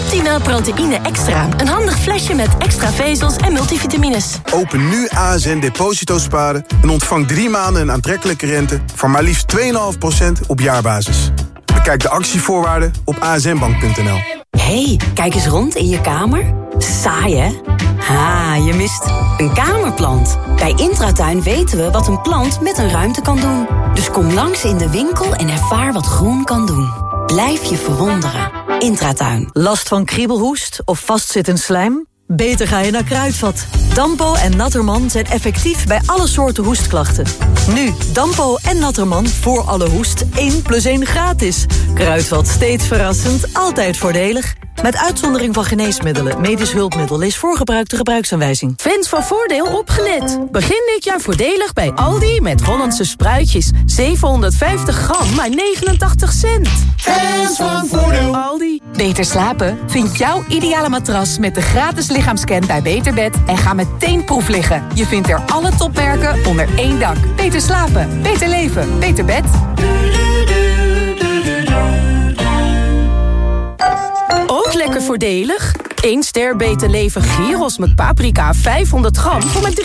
Optima Proteïne Extra. Een handig flesje met extra vezels en multivitamines. Open nu ASN Deposito Sparen en ontvang drie maanden een aantrekkelijke rente... van maar liefst 2,5% op jaarbasis. Bekijk de actievoorwaarden op asnbank.nl. hey, kijk eens rond in je kamer. Saai, hè? Ha, je mist een kamerplant. Bij Intratuin weten we wat een plant met een ruimte kan doen. Dus kom langs in de winkel en ervaar wat groen kan doen. Blijf je verwonderen. Intratuin. Last van kriebelhoest of vastzit slijm? Beter ga je naar Kruidvat. Dampo en Natterman zijn effectief bij alle soorten hoestklachten. Nu, Dampo en Natterman voor alle hoest 1 plus 1 gratis. Kruidvat steeds verrassend, altijd voordelig. Met uitzondering van geneesmiddelen, medisch hulpmiddel... lees voorgebruikte gebruiksaanwijzing. Fans van Voordeel opgelet. Begin dit jaar voordelig bij Aldi met Hollandse spruitjes. 750 gram, maar 89 cent. Fans van Voordeel. Aldi. Beter slapen? Vind jouw ideale matras met de gratis lichaamscan bij Beterbed... en ga meteen proef liggen. Je vindt er alle topmerken onder één dak. Beter slapen, beter leven, beter bed. Ook lekker voordelig. 1 ster beter leven gyros met paprika 500 gram voor maar 3,59.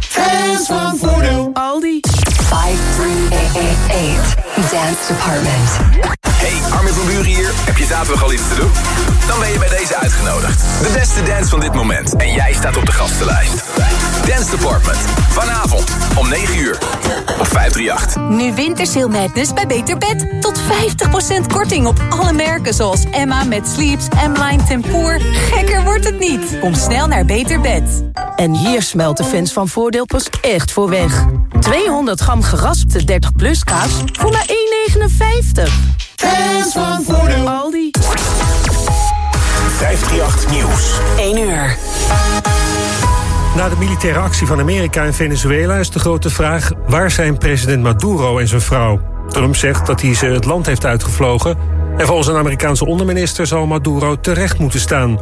Fans van Voordeel. Aldi. 5388 Dance Department. Hey, Armin van Buren hier. Heb je zaterdag al iets te doen? Dan ben je bij deze uitgenodigd. De beste dance van dit moment. En jij staat op de gastenlijst. Dance Department. Vanavond om 9 uur. Op 538. Nu Wintersail Madness bij Beter Bed. Tot 50% korting op alle merken zoals Emma met Sleeps, M-Line Tempoor. Gekker wordt het niet. Kom snel naar Beter Bed. En hier smelt de fans van Voordeel pas echt voor weg. 200 gram geraspte 30 plus kaas voor maar 1,59. Fans van Voordeel. Aldi. 538 Nieuws. 1 uur. Na de militaire actie van Amerika in Venezuela is de grote vraag... waar zijn president Maduro en zijn vrouw? Trump zegt dat hij ze het land heeft uitgevlogen... en volgens een Amerikaanse onderminister zal Maduro terecht moeten staan.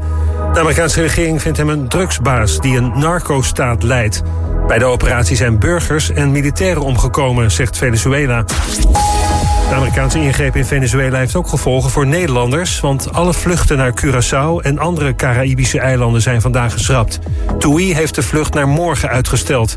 De Amerikaanse regering vindt hem een drugsbaas die een narco-staat leidt. Bij de operatie zijn burgers en militairen omgekomen, zegt Venezuela. De Amerikaanse ingreep in Venezuela heeft ook gevolgen voor Nederlanders... want alle vluchten naar Curaçao en andere Caraïbische eilanden zijn vandaag geschrapt. TUI heeft de vlucht naar morgen uitgesteld.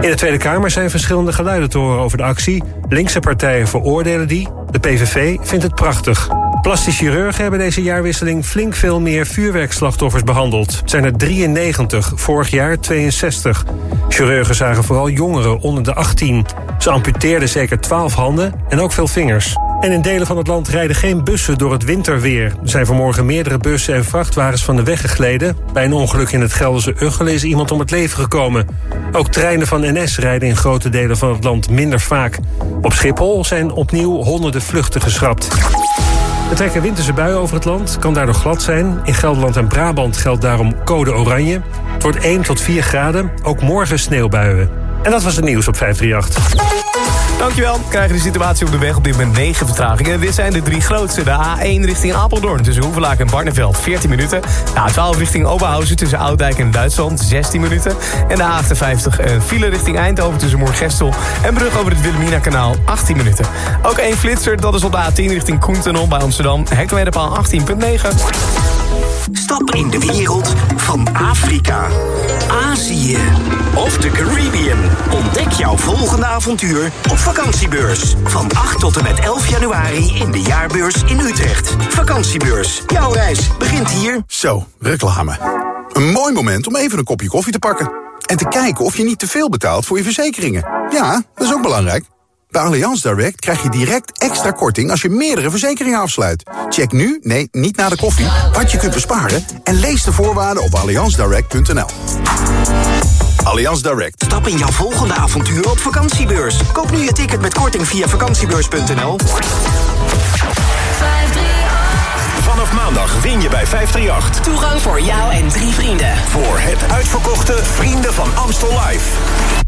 In de Tweede Kamer zijn verschillende geluiden te horen over de actie. Linkse partijen veroordelen die, de PVV vindt het prachtig. Plastisch chirurgen hebben deze jaarwisseling flink veel meer vuurwerkslachtoffers behandeld. Het zijn er 93, vorig jaar 62. Chirurgen zagen vooral jongeren onder de 18. Ze amputeerden zeker 12 handen en ook veel vingers. En in delen van het land rijden geen bussen door het winterweer. Er zijn vanmorgen meerdere bussen en vrachtwagens van de weg gegleden. Bij een ongeluk in het Gelderse Uggel is iemand om het leven gekomen. Ook treinen van NS rijden in grote delen van het land minder vaak. Op Schiphol zijn opnieuw honderden vluchten geschrapt. Er trekken winterse buien over het land, kan daardoor glad zijn. In Gelderland en Brabant geldt daarom code oranje. Het wordt 1 tot 4 graden, ook morgen sneeuwbuien. En dat was het nieuws op 538. Dankjewel. We krijgen de situatie op de weg op dit moment 9 vertragingen. Dit zijn de drie grootste. De A1 richting Apeldoorn tussen Hoevelaak en Barneveld 14 minuten. De A12 richting Oberhausen tussen Oudijk en Duitsland 16 minuten. En de A58 een file richting Eindhoven tussen Moergestel en Brug over het Wilhelmina-kanaal 18 minuten. Ook één flitser, dat is op de A10 richting Koentunnel bij Amsterdam. Hectometerpaal 18.9. Stap in de wereld van Afrika, Azië of de Caribbean. Ontdek jouw volgende avontuur op vakantiebeurs. Van 8 tot en met 11 januari in de jaarbeurs in Utrecht. Vakantiebeurs. Jouw reis begint hier. Zo, reclame. Een mooi moment om even een kopje koffie te pakken. En te kijken of je niet te veel betaalt voor je verzekeringen. Ja, dat is ook belangrijk. Bij Allianz Direct krijg je direct extra korting als je meerdere verzekeringen afsluit. Check nu, nee, niet na de koffie, wat je kunt besparen... en lees de voorwaarden op allianzdirect.nl. Allianz Direct. Stap in jouw volgende avontuur op vakantiebeurs. Koop nu je ticket met korting via vakantiebeurs.nl. Vanaf maandag win je bij 538. Toegang voor jou en drie vrienden. Voor het uitverkochte Vrienden van Amstel Live.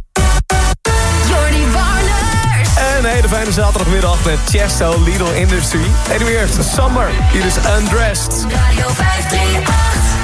Een hele fijne zaterdagmiddag met Chesto Lidl Industry. En nu eerst Summer. Hier is Undressed. Radio 538.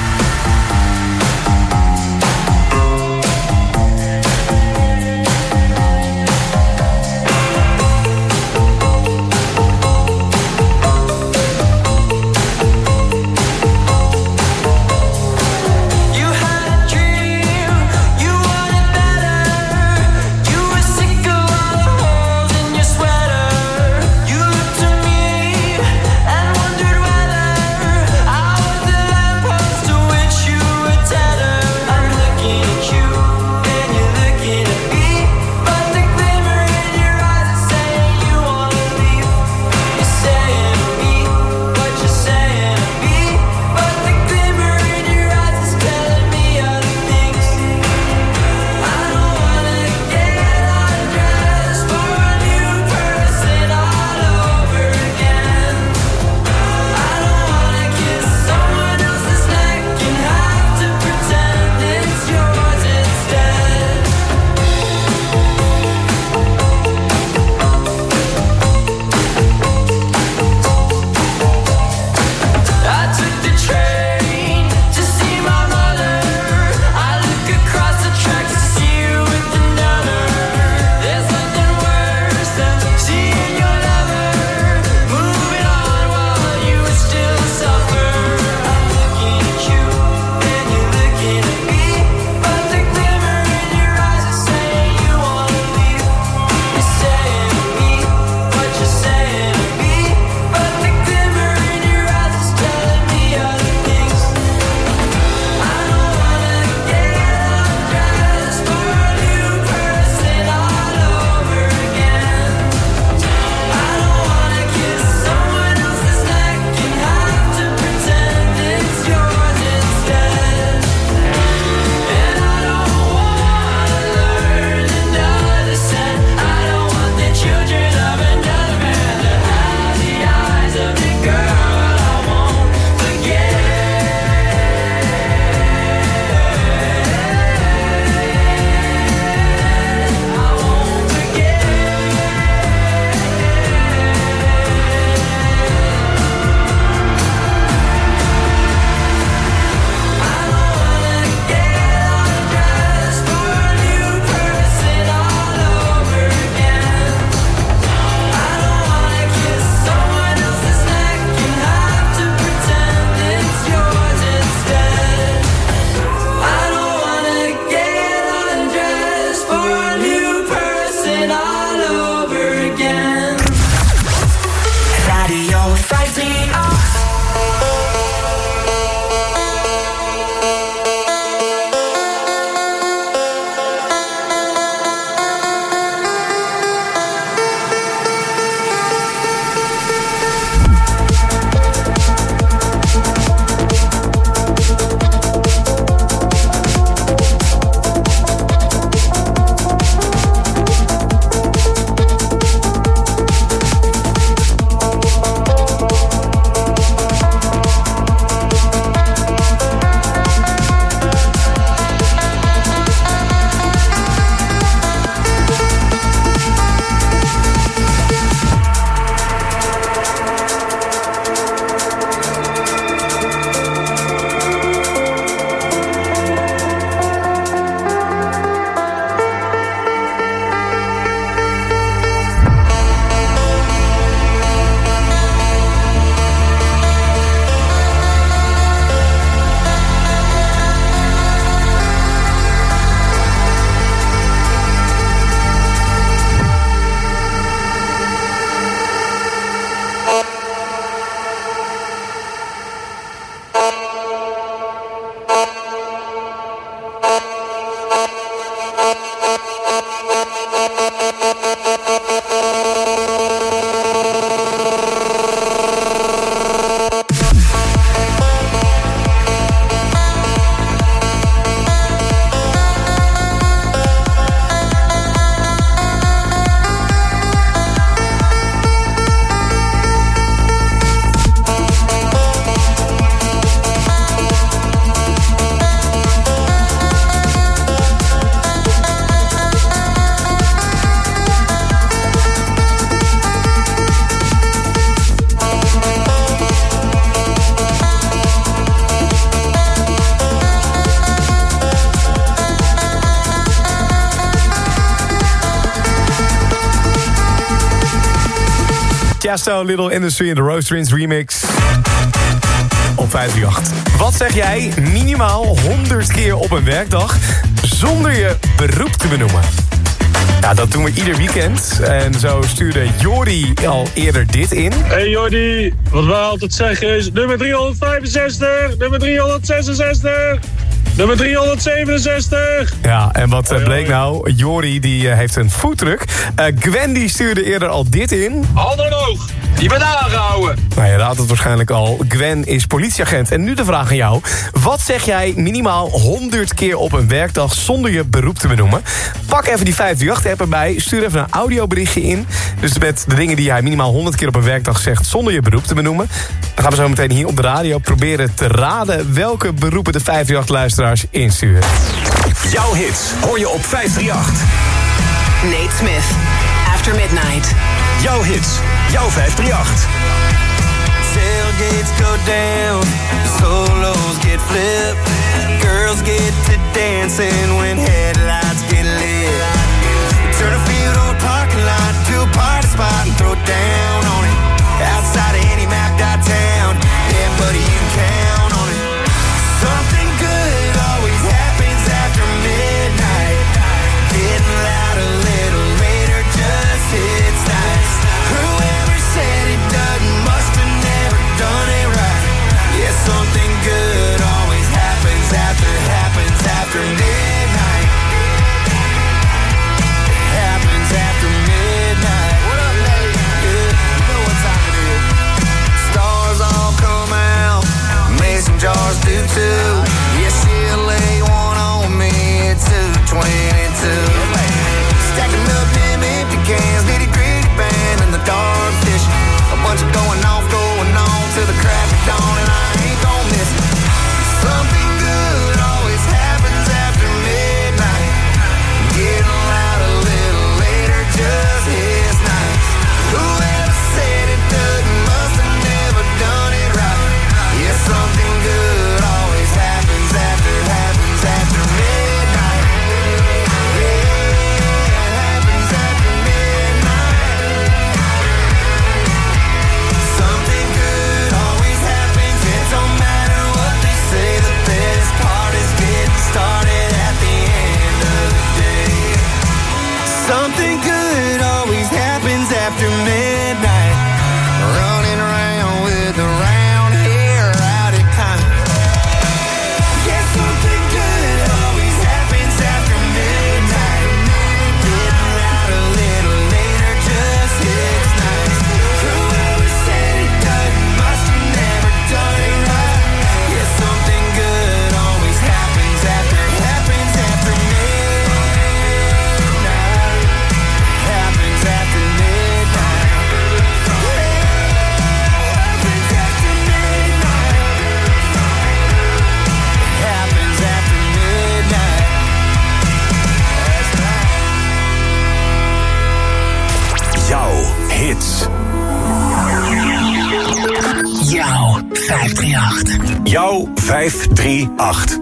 Little Industry in de Roasterins remix. Op 538. Wat zeg jij minimaal 100 keer op een werkdag... zonder je beroep te benoemen? Ja, dat doen we ieder weekend. En zo stuurde Jori al eerder dit in. Hey Jordi, wat wij altijd zeggen is nummer 365, nummer 366... Nummer 367. Ja, en wat eh, bleek nou? Jori die eh, heeft een foodtruck. Uh, Gwen die stuurde eerder al dit in. Handen omhoog. Je bent aangehouden. Nou, je raadt het waarschijnlijk al. Gwen is politieagent. En nu de vraag aan jou. Wat zeg jij minimaal 100 keer op een werkdag zonder je beroep te benoemen? Pak even die 538-app erbij. Stuur even een audioberichtje in. Dus met de dingen die jij minimaal 100 keer op een werkdag zegt... zonder je beroep te benoemen. Dan gaan we zo meteen hier op de radio proberen te raden... welke beroepen de 538-luisteraars insturen. Jouw hits hoor je op 538. Nate Smith, After Midnight. Jouw hits, jouw 538. Tailgates go down, solos get flipped. Girls get to dancing when headlights get lit. Turn a field or parking lot to a party spot and throw down on 538.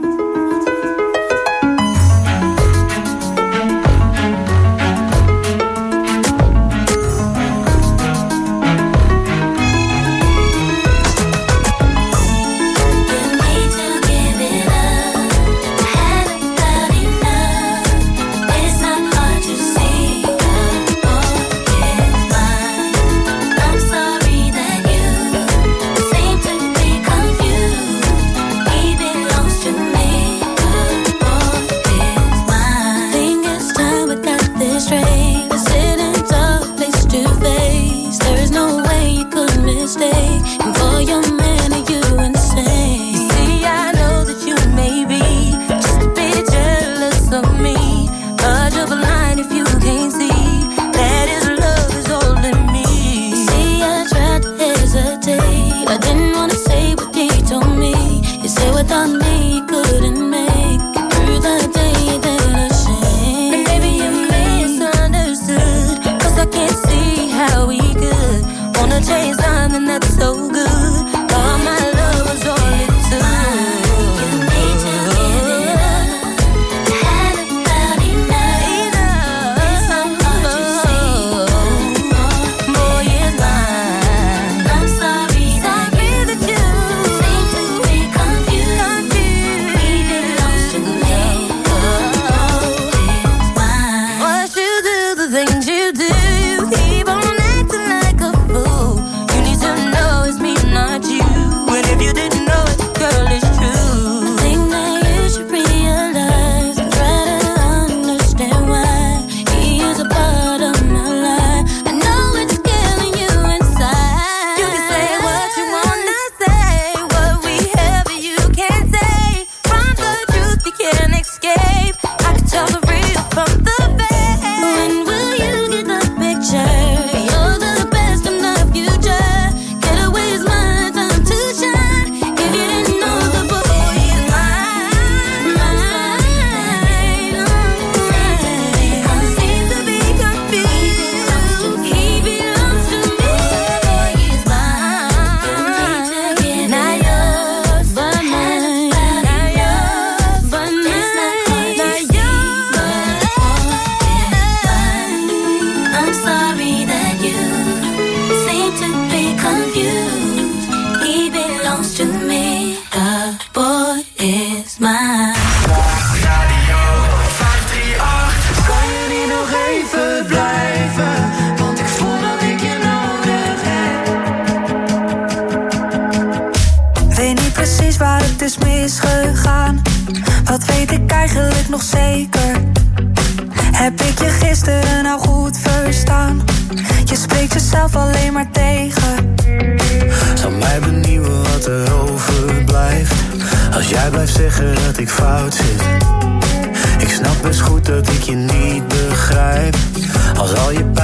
Als al je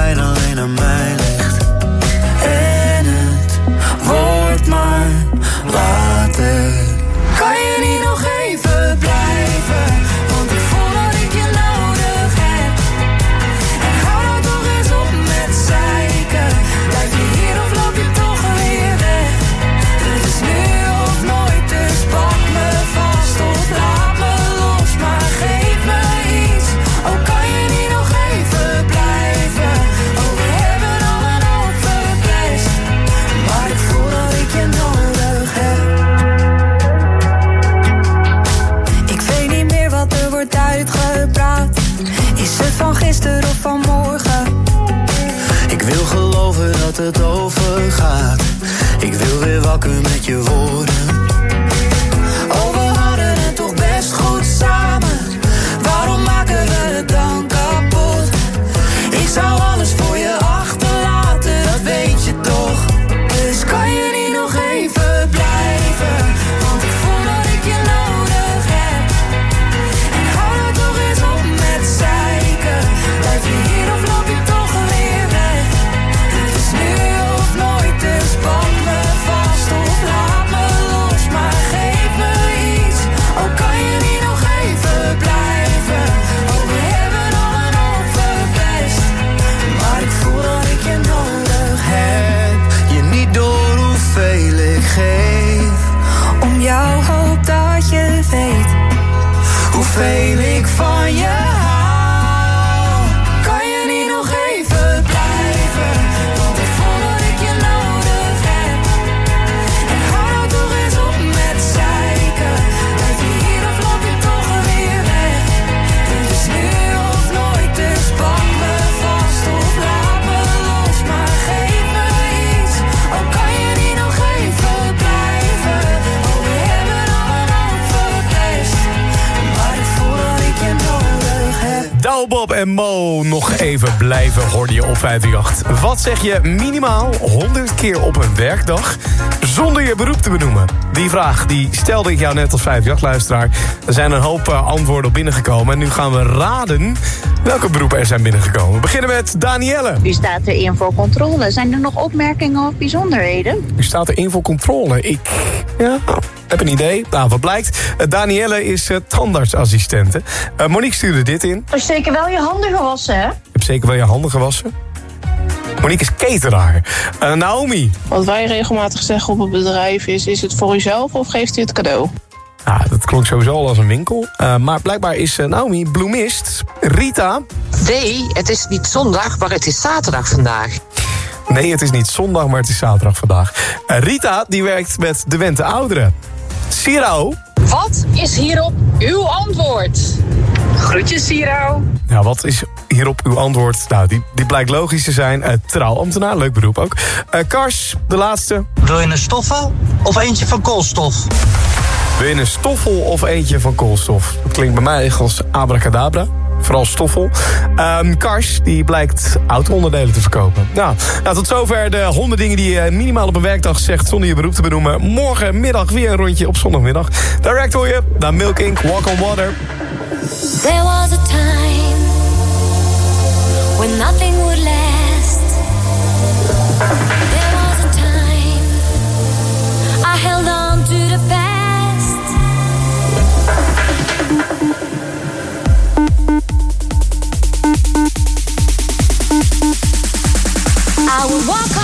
en Mo nog even blijven, hoorde je op 538. Wat zeg je minimaal 100 keer op een werkdag zonder je beroep te benoemen? Die vraag die stelde ik jou net als 538-luisteraar. Er zijn een hoop eh, antwoorden op binnengekomen. En nu gaan we raden welke beroepen er zijn binnengekomen. We beginnen met Danielle. U staat erin voor controle. Zijn er nog opmerkingen of bijzonderheden? U staat erin voor controle. Ik ja, heb een idee. Nou, wat blijkt? Eh, Danielle is uh, tandartsassistente. Uh, Monique stuurde dit in. Er zeker wel je handen gewassen, hè? Je hebt zeker wel je handen gewassen. Monique is cateraar. Uh, Naomi. Wat wij regelmatig zeggen op het bedrijf is... is het voor uzelf of geeft u het cadeau? Ja, dat klonk sowieso al als een winkel. Uh, maar blijkbaar is uh, Naomi bloemist. Rita. Nee, het is niet zondag, maar het is zaterdag vandaag. Nee, het is niet zondag, maar het is zaterdag vandaag. Uh, Rita, die werkt met de Wente Ouderen. Siro. Wat is hierop uw antwoord? Groetjes, Siro. Ja, wat is hierop uw antwoord? Nou, die, die blijkt logisch te zijn. Uh, trouwambtenaar, leuk beroep ook. Uh, Kars, de laatste. Wil je een stoffel of eentje van koolstof? Wil je een stoffel of eentje van koolstof? Dat klinkt bij mij echt als abracadabra. Vooral stoffel. Um, Kars, die blijkt auto-onderdelen te verkopen. Nou, nou, tot zover de 100 dingen die je minimaal op een werkdag zegt... zonder je beroep te benoemen. Morgenmiddag weer een rondje op zondagmiddag. Direct hoor je naar Milk Inc. Walk on Water. There was a time when nothing would last. There was a time I held on to the past. Walk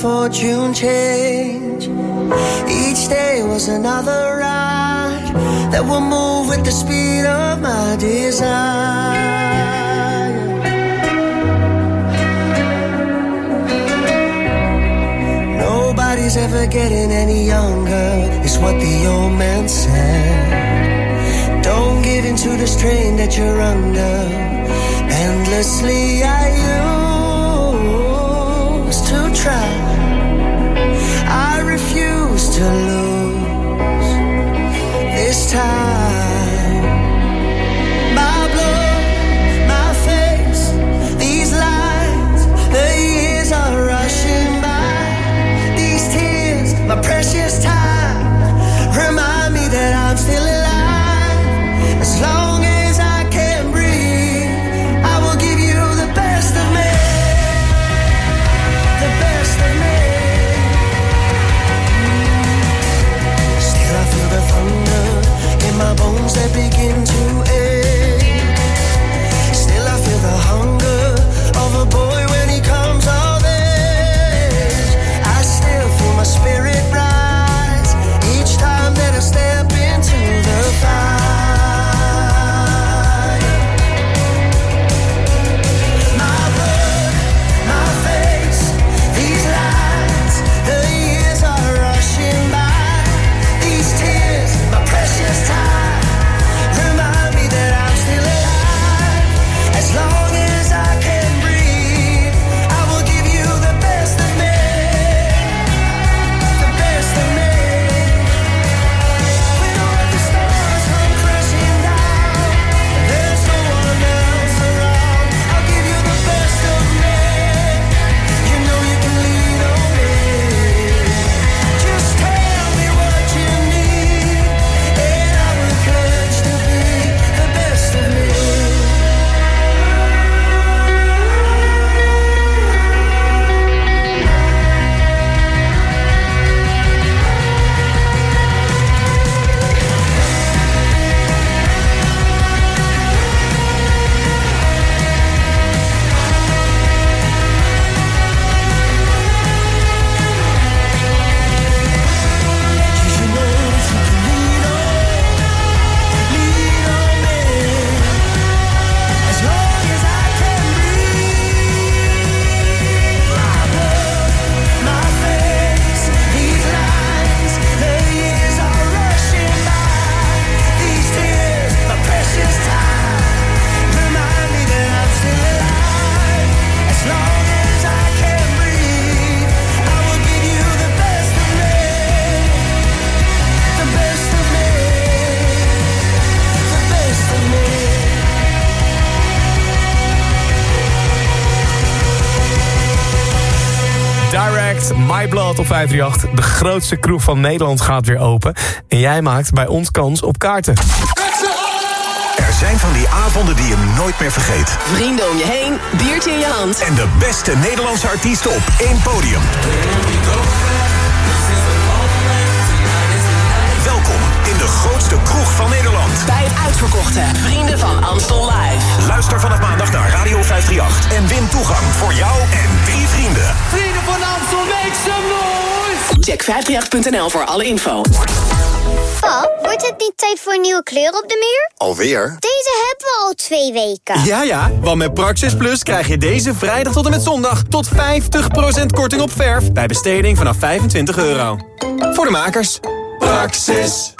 fortune change. Each day was another ride that will move with the speed of my desire. Nobody's ever getting any younger, is what the old man said. Don't give in to the strain that you're under. Endlessly, I use. 538. De grootste kroeg van Nederland gaat weer open. En jij maakt bij ons kans op kaarten. Er zijn van die avonden die je nooit meer vergeet. Vrienden om je heen, biertje in je hand. En de beste Nederlandse artiesten op één podium. in de grootste kroeg van Nederland. Bij het uitverkochte Vrienden van Amstel Live. Luister vanaf maandag naar Radio 538 en win toegang voor jou en drie vrienden. Vrienden van Amstel, make some noise! Check 538.nl voor alle info. Pap, wordt het niet tijd voor een nieuwe kleur op de muur? Alweer? Deze hebben we al twee weken. Ja, ja, want met Praxis Plus krijg je deze vrijdag tot en met zondag... tot 50% korting op verf bij besteding vanaf 25 euro. Voor de makers. Praxis.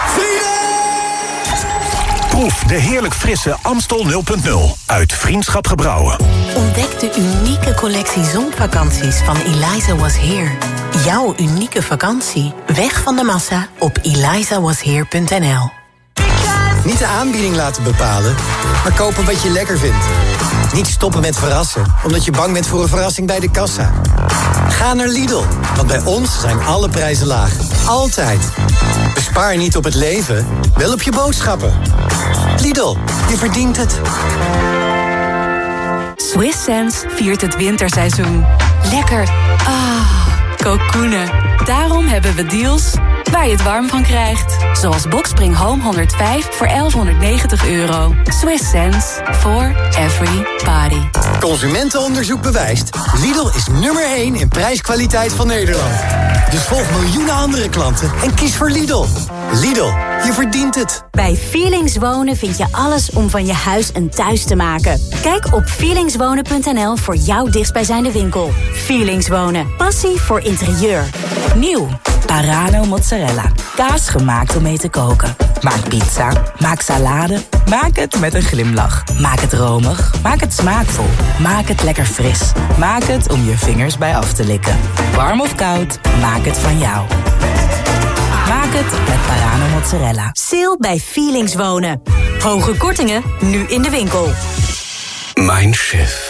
Proef de heerlijk frisse Amstel 0.0 uit Vriendschap Gebrouwen. Ontdek de unieke collectie zonvakanties van Eliza Was Here. Jouw unieke vakantie. Weg van de massa op elizawasheer.nl Niet de aanbieding laten bepalen, maar kopen wat je lekker vindt. Niet stoppen met verrassen, omdat je bang bent voor een verrassing bij de kassa. Ga naar Lidl, want bij ons zijn alle prijzen laag. Altijd. Bespaar niet op het leven, wel op je boodschappen. Lidl, je verdient het. Swiss Sense viert het winterseizoen. Lekker. Ah, kokoenen. Daarom hebben we deals waar je het warm van krijgt. Zoals Boxspring Home 105 voor 1190 euro. Swiss Sense for every body. Consumentenonderzoek bewijst. Lidl is nummer 1 in prijskwaliteit van Nederland. Dus volg miljoenen andere klanten en kies voor Lidl. Lidl, je verdient het. Bij Feelings Wonen vind je alles om van je huis een thuis te maken. Kijk op feelingswonen.nl voor jouw dichtstbijzijnde winkel. Feelings Wonen. Passie voor interieur. Nieuw. Parano mozzarella. Kaas gemaakt om mee te koken. Maak pizza. Maak salade. Maak het met een glimlach. Maak het romig. Maak het smaakvol. Maak het lekker fris. Maak het om je vingers bij af te likken. Warm of koud, maak het van jou. Maak het met Parano mozzarella. Sale bij Feelings Wonen. Hoge kortingen, nu in de winkel. Mindshift.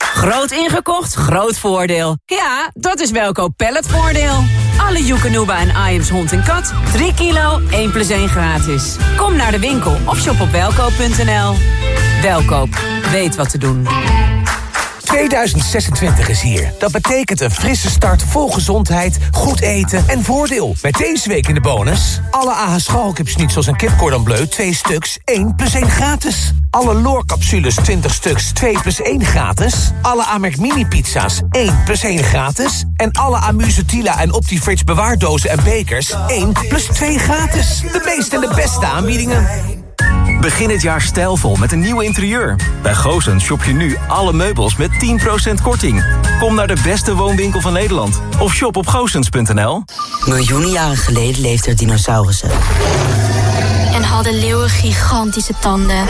Groot ingekocht, groot voordeel. Ja, dat is Welkoop Palletvoordeel. Alle Joekanuba en Iams hond en kat. 3 kilo, 1 plus 1 gratis. Kom naar de winkel of shop op welkoop.nl. Welkoop, weet wat te doen. 2026 is hier. Dat betekent een frisse start vol gezondheid, goed eten en voordeel. Met deze week in de bonus... alle AH schalkipsnitzels en kipcordon bleu 2 stuks, 1 plus 1 gratis. Alle loorcapsules 20 stuks, 2 plus 1 gratis. Alle Amerk mini pizza's 1 plus 1 gratis. En alle Amusetila en Optifridge bewaardozen en bekers 1 plus 2 gratis. De meeste en de beste aanbiedingen. Begin het jaar stijlvol met een nieuw interieur. Bij Goosens shop je nu alle meubels met 10% korting. Kom naar de beste woonwinkel van Nederland. Of shop op goosens.nl. Miljoenen jaren geleden leefden er dinosaurussen. En hadden leeuwen gigantische tanden.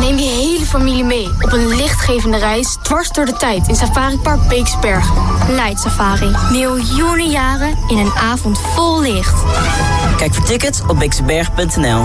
Neem je hele familie mee op een lichtgevende reis dwars door de tijd in Safari Park Beeksberg. Light Safari. Miljoenen jaren in een avond vol licht. Kijk voor tickets op beeksberg.nl.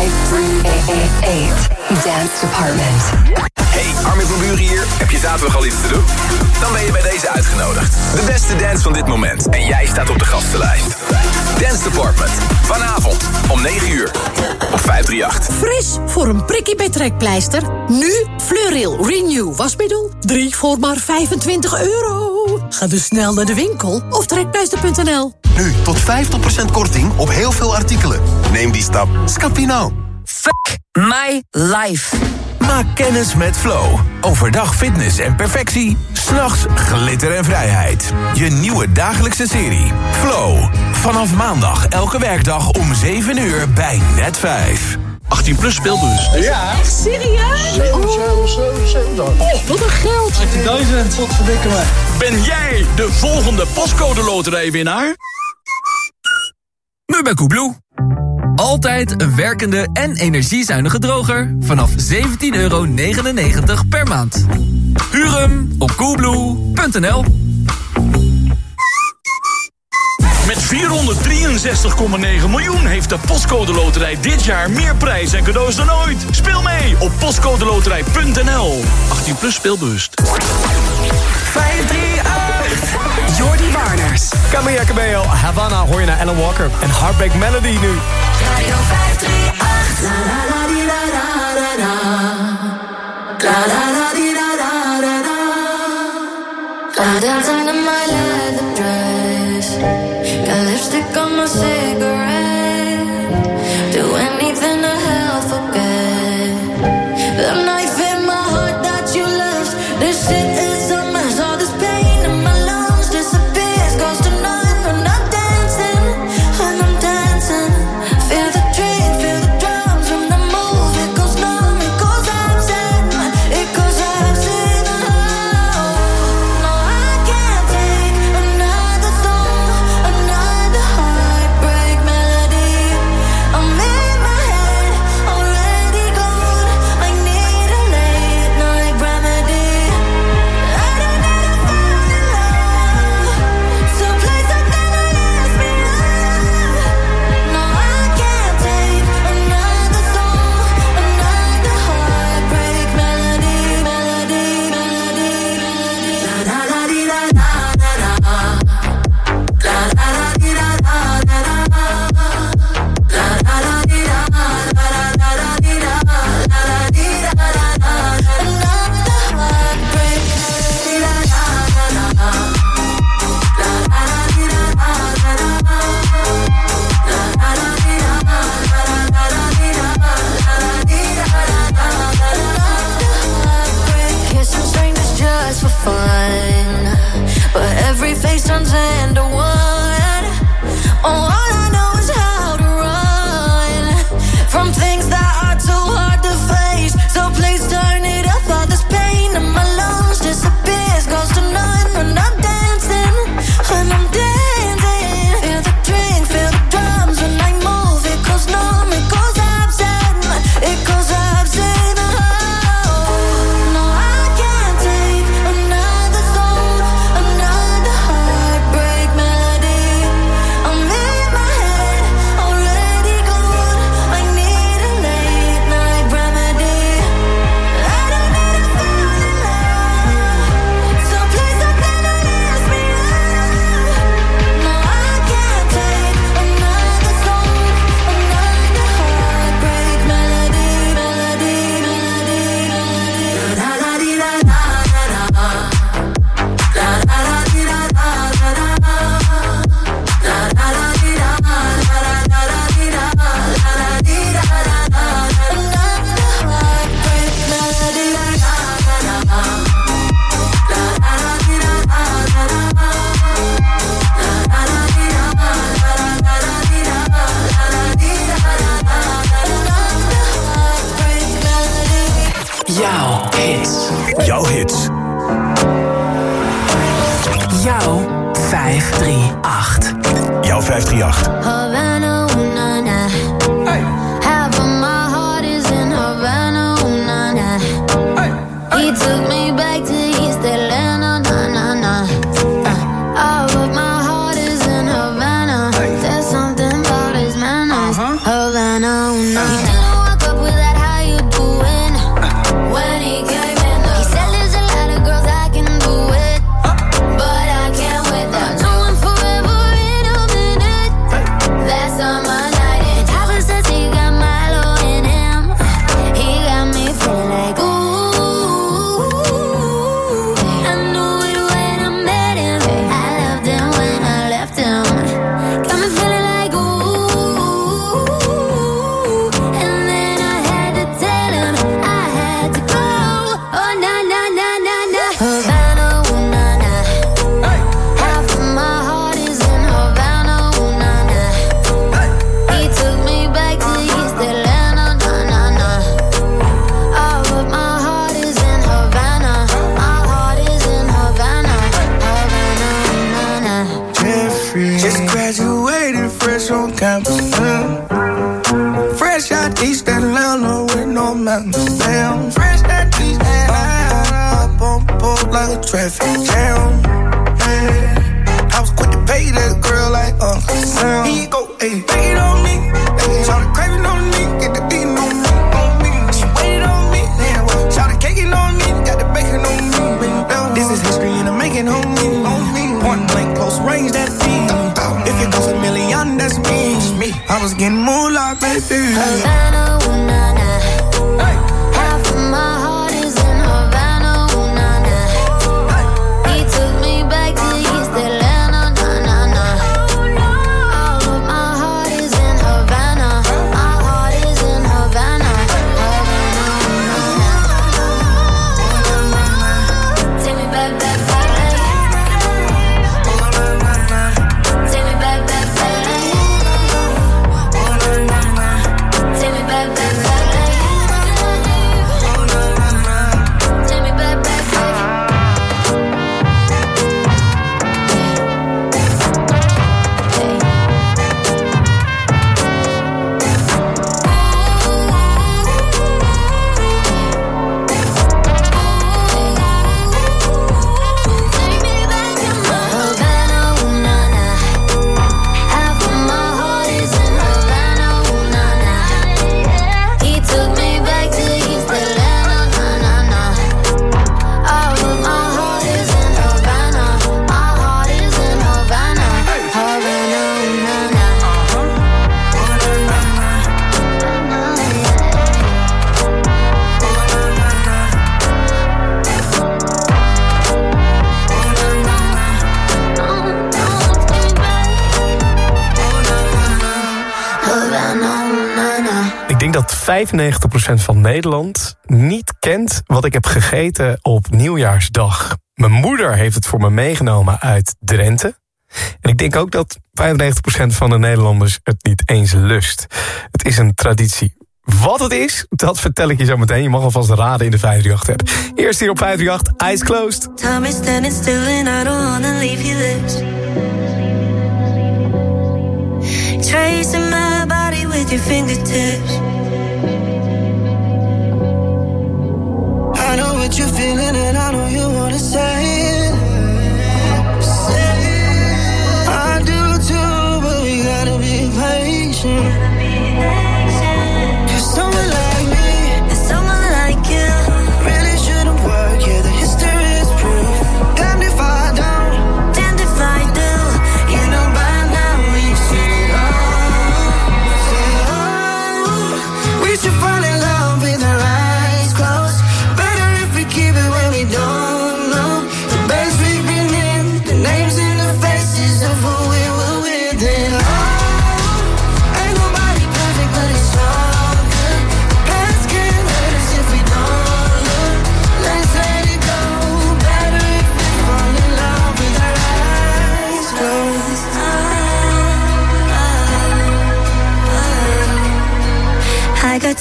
5388 Dance Department. Hey, Armin van Buren hier. Heb je zaterdag al iets te doen? Dan ben je bij deze uitgenodigd. De beste dance van dit moment. En jij staat op de gastenlijst. Dance Department. Vanavond om 9 uur. Op 538. Fris voor een prikkie bij trekpleister. Nu Fleuril Renew wasmiddel. 3 voor maar 25 euro. Ga dus snel naar de winkel of trekpleister.nl. Nu tot 50% korting op heel veel artikelen. Neem die stap. Scapino. Fuck my life. Maak kennis met Flow. Overdag fitness en perfectie. S'nachts glitter en vrijheid. Je nieuwe dagelijkse serie. Flow. Vanaf maandag elke werkdag om 7 uur bij Net 5. 18 plus speelbus. Ja. Echt serieus? 7, 7, 7, 7 Oh, wat een geld. 18.000. Wat verdikken me. Ben jij de volgende pascode loterijwinnaar? Nu bij Koebloe. Altijd een werkende en energiezuinige droger vanaf 17,99 euro per maand. Huur hem op coolblue.nl Met 463,9 miljoen heeft de Postcode Loterij dit jaar meer prijs en cadeaus dan ooit. Speel mee op postcodeloterij.nl. 18 plus speelbewust. 538 Jordi Warners. Camilla Cabello, Havana hoor je naar Ellen Walker. En Heartbreak Melody nu. Radio 538. La la la la la la la. La la la Jouw hits. Jouw hits. Jouw 538. Jouw 538. Havana, that's me. I was getting more like baby. Havana, 95% van Nederland niet kent wat ik heb gegeten op nieuwjaarsdag. Mijn moeder heeft het voor me meegenomen uit Drenthe. En ik denk ook dat 95% van de Nederlanders het niet eens lust. Het is een traditie. Wat het is, dat vertel ik je zo meteen. Je mag alvast raden in de 538-app. Eerst hier op 538, ice Closed. Time is still and I don't leave you my body with your fingertips. what you're feeling, and I know you wanna say it. Say it. I do too, but we gotta be patient.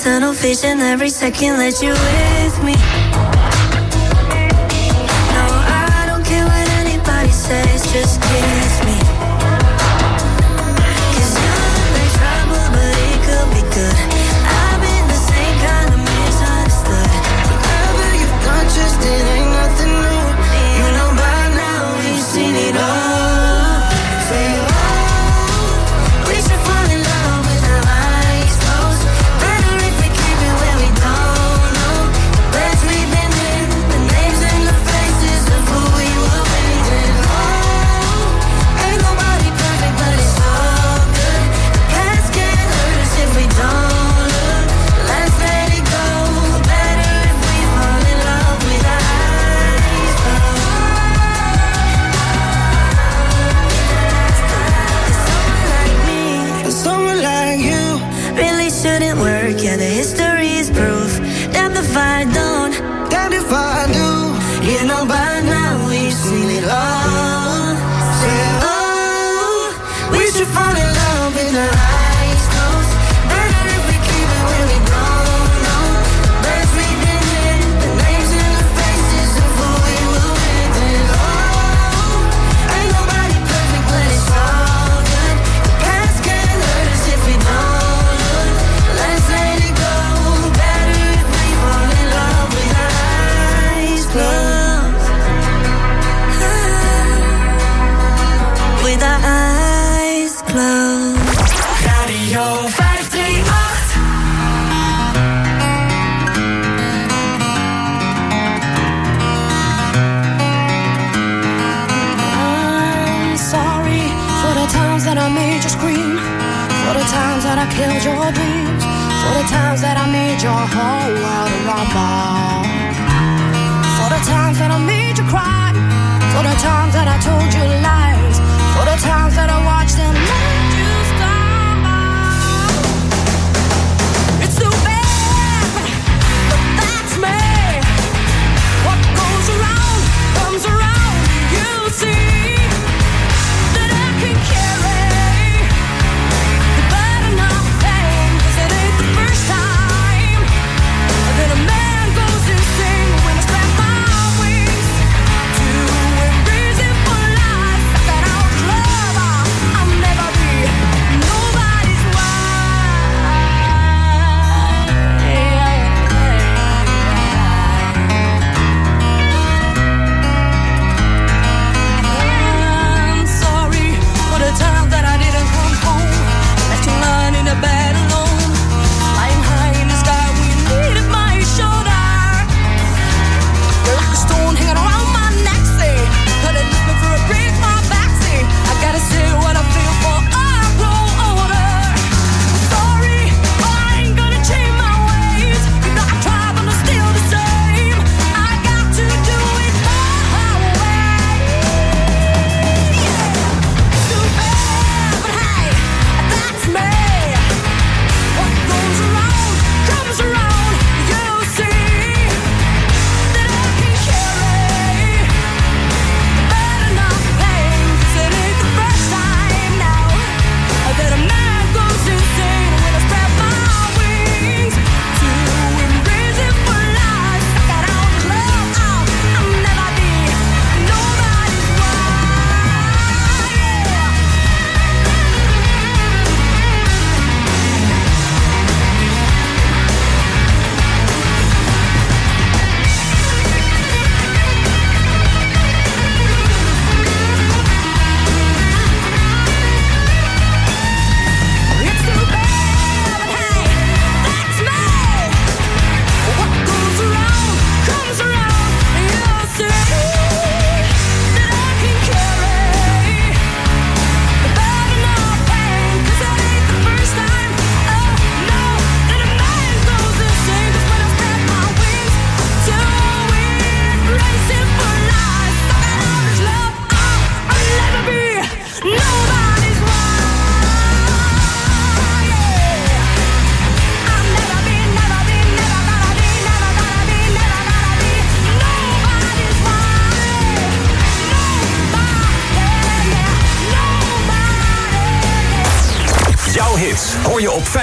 tunnel vision every second. Let you with me.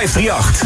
538.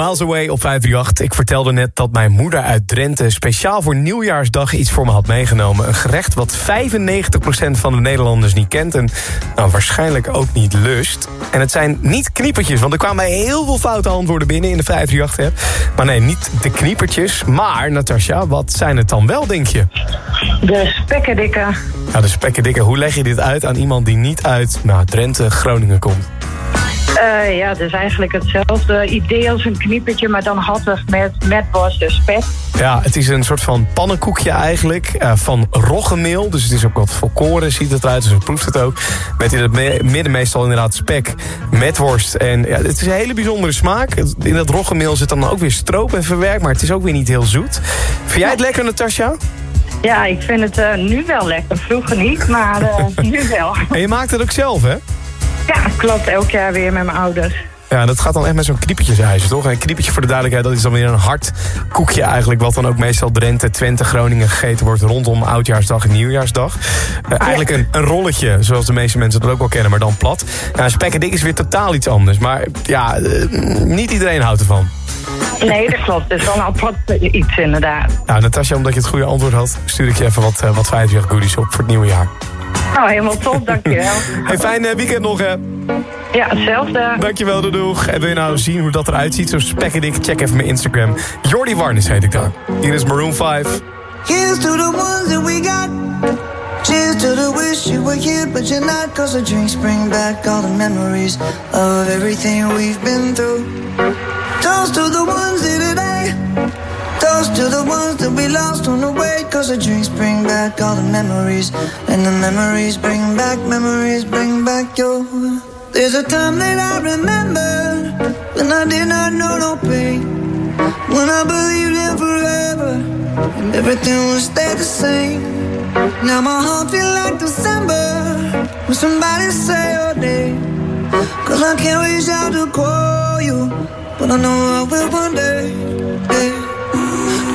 Miles Away op 538. Ik vertelde net dat mijn moeder uit Drenthe... speciaal voor Nieuwjaarsdag iets voor me had meegenomen. Een gerecht wat 95% van de Nederlanders niet kent... en nou, waarschijnlijk ook niet lust. En het zijn niet kniepertjes, want er kwamen heel veel foute antwoorden binnen... in de 538 Maar nee, niet de kniepertjes. Maar, Natasja, wat zijn het dan wel, denk je? De spekkendikke. Ja, de spekkendikke. Hoe leg je dit uit aan iemand die niet uit nou, Drenthe, Groningen komt? Uh, ja, het is eigenlijk hetzelfde idee als een kniepertje, maar dan hattig met, met worst en spek. Ja, het is een soort van pannenkoekje eigenlijk, uh, van roggemeel. Dus het is ook wat volkoren, ziet het eruit, dus het proeft het ook. Met in het me midden meestal inderdaad spek met worst. En ja, het is een hele bijzondere smaak. In dat roggemeel zit dan ook weer stroop en verwerkt, maar het is ook weer niet heel zoet. Vind jij het lekker, Natasja? Ja, ik vind het uh, nu wel lekker. Vroeger niet, maar nu wel. En je maakt het ook zelf, hè? Klopt. Elk jaar weer met mijn ouders. Ja, dat gaat dan echt met zo'n kniepertjesijzer, toch? En een kniepertje voor de duidelijkheid, dat is dan weer een hard koekje eigenlijk... wat dan ook meestal Drenthe, Twente, Groningen gegeten wordt... rondom Oudjaarsdag en Nieuwjaarsdag. Uh, eigenlijk een, een rolletje, zoals de meeste mensen dat ook wel kennen, maar dan plat. Ja, spek en dik is weer totaal iets anders. Maar ja, uh, niet iedereen houdt ervan. Nee, dat klopt. Het is wel apart iets, inderdaad. Nou, Natasja, omdat je het goede antwoord had... stuur ik je even wat, uh, wat 50 goodies op voor het nieuwe jaar. Nou, helemaal top, dankjewel. Hey, fijn weekend nog, hè? Ja, hetzelfde. Dankjewel, de doeg. En wil je nou zien hoe dat eruit ziet, zo spekkendik, check even mijn Instagram. Jordi Warnes heet ik daar. Hier is Maroon 5. Here's to the ones that we got. Cheers to the wish you were here, but you're not. Cause the drinks bring back all the memories of everything we've been through. Toast to the ones that today. Toast to the ones that we lost on the way. Cause the drinks bring back all the memories. And the memories bring back, memories bring back your. There's a time that I remember when I did not know no pain. When I believed in forever and everything would stay the same. Now my heart feel like December when somebody say your name. Cause I can't reach out to call you, but I know I will one day. Yeah.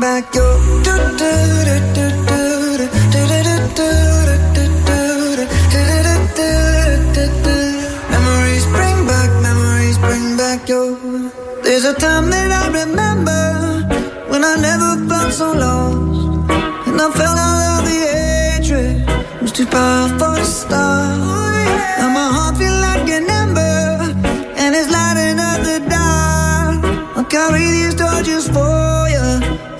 back your. Memories bring back, memories bring back your. There's a time that I remember when I never felt so lost. And I felt all of the hatred was too powerful to stop. Now my heart feel like an ember, and it's lighting up the dark. I'll carry these torches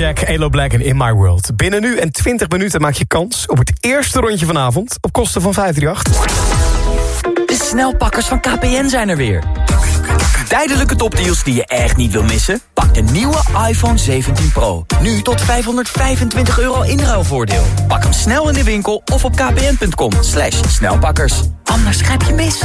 Afrojack, Elo Black In My World. Binnen nu en 20 minuten maak je kans op het eerste rondje vanavond... op kosten van 538. De snelpakkers van KPN zijn er weer. Tijdelijke topdeals die je echt niet wil missen? Pak de nieuwe iPhone 17 Pro. Nu tot 525 euro inruilvoordeel. Pak hem snel in de winkel of op kpn.com. Slash snelpakkers. Anders grijp je mis.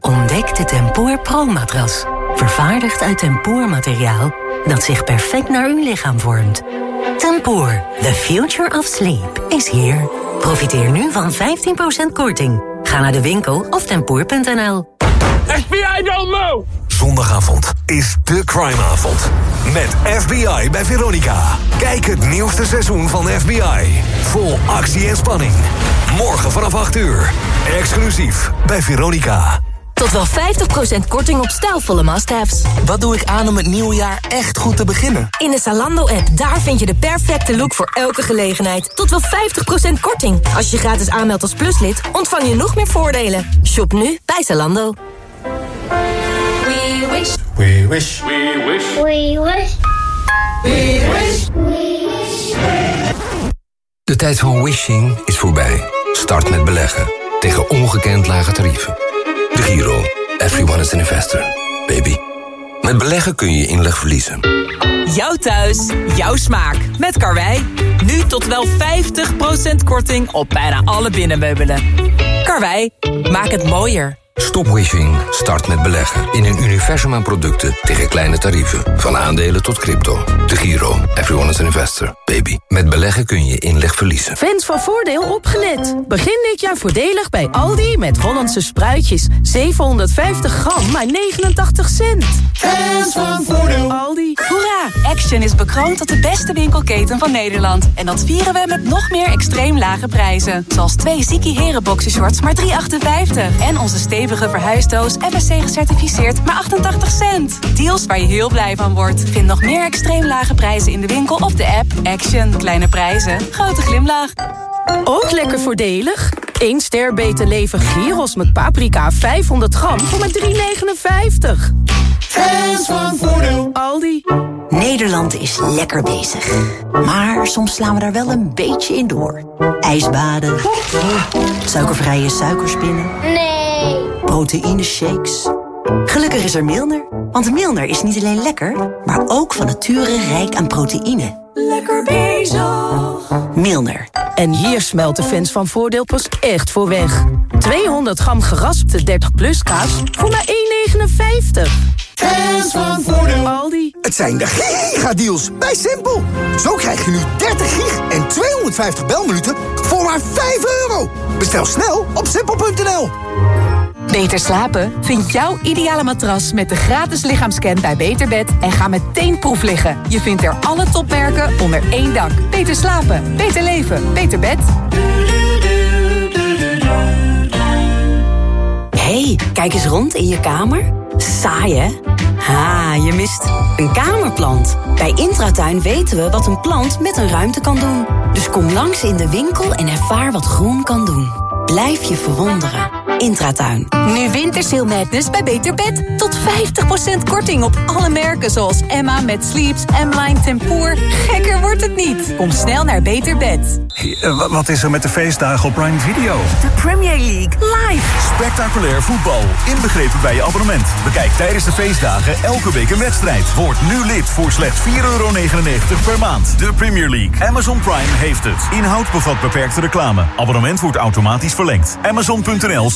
Ontdek de Tempoor Pro-matras. Vervaardigd uit tempoormateriaal dat zich perfect naar uw lichaam vormt. Tempoor, the future of sleep, is here. Profiteer nu van 15% korting. Ga naar de winkel of tempoor.nl. FBI don't move! Zondagavond is de crimeavond. Met FBI bij Veronica. Kijk het nieuwste seizoen van FBI. Vol actie en spanning. Morgen vanaf 8 uur. Exclusief bij Veronica. Tot wel 50% korting op stijlvolle must-haves. Wat doe ik aan om het nieuwe jaar echt goed te beginnen? In de Zalando-app, daar vind je de perfecte look voor elke gelegenheid. Tot wel 50% korting. Als je gratis aanmeldt als pluslid, ontvang je nog meer voordelen. Shop nu bij Zalando. We wish. We wish. We wish. We wish. We wish. We wish. De tijd van wishing is voorbij. Start met beleggen. Tegen ongekend lage tarieven. De Giro. Everyone is an investor. Baby. Met beleggen kun je inleg verliezen. Jouw thuis, jouw smaak. Met Karwei. Nu tot wel 50% korting op bijna alle binnenmeubelen. Karwei, maak het mooier. Stop wishing. Start met beleggen. In een universum aan producten tegen kleine tarieven. Van aandelen tot crypto. De Giro. Everyone is an investor. Baby. Met beleggen kun je inleg verliezen. Fans van Voordeel opgelet. Begin dit jaar voordelig bij Aldi met Hollandse spruitjes. 750 gram, maar 89 cent. Fans van Voordeel. Aldi. Hoera! Action is bekroond tot de beste winkelketen van Nederland. En dat vieren we met nog meer extreem lage prijzen. Zoals twee Ziki Heren boxershorts, maar 3,58. En onze stevige verhuisdoos FSC gecertificeerd, maar 88 cent. Deals waar je heel blij van wordt. Vind nog meer extreem lage prijzen in de winkel of de app. Action. Kleine prijzen. Grote glimlach. Ook lekker voordelig. 1 ster beter leven gyros met paprika 500 gram voor maar 3,59. Fans van Voordeel. Aldi. Nederland is lekker bezig. Maar soms slaan we daar wel een beetje in door. Ijsbaden. Suikervrije suikerspinnen. Nee. Proteïne shakes. Gelukkig is er Milner. Want Milner is niet alleen lekker, maar ook van nature rijk aan proteïne. Lekker bezig. Milner. En hier smelt de fans van Voordeel pas echt voor weg. 200 gram geraspte 30 plus kaas voor maar 1,59. Fans van Voordeel. Aldi. Het zijn de gigadeals bij Simpel. Zo krijg je nu 30 gig en 250 belminuten voor maar 5 euro. Bestel snel op simpel.nl. Beter slapen? Vind jouw ideale matras met de gratis lichaamscan bij Beterbed en ga meteen proef liggen. Je vindt er alle topmerken onder één dak. Beter slapen, beter leven, beter bed. hey, kijk eens rond in je kamer. Saai, hè? Ha, je mist een kamerplant. Bij Intratuin weten we wat een plant met een ruimte kan doen. Dus kom langs in de winkel en ervaar wat groen kan doen. Blijf je verwonderen. Intratuin. Nu Wintersail Madness bij Beter Bed. Tot 50% korting op alle merken zoals Emma met Sleeps, M-Line Tempoor. Gekker wordt het niet. Kom snel naar Beter Bed. Eh, Wat is er met de feestdagen op Prime Video? De Premier League live. Spectaculair voetbal, inbegrepen bij je abonnement. Bekijk tijdens de feestdagen elke week een wedstrijd. Word nu lid voor slechts 4,99 per maand. De Premier League. Amazon Prime heeft het. Inhoud bevat beperkte reclame. Abonnement wordt automatisch verlengd. Amazon.nl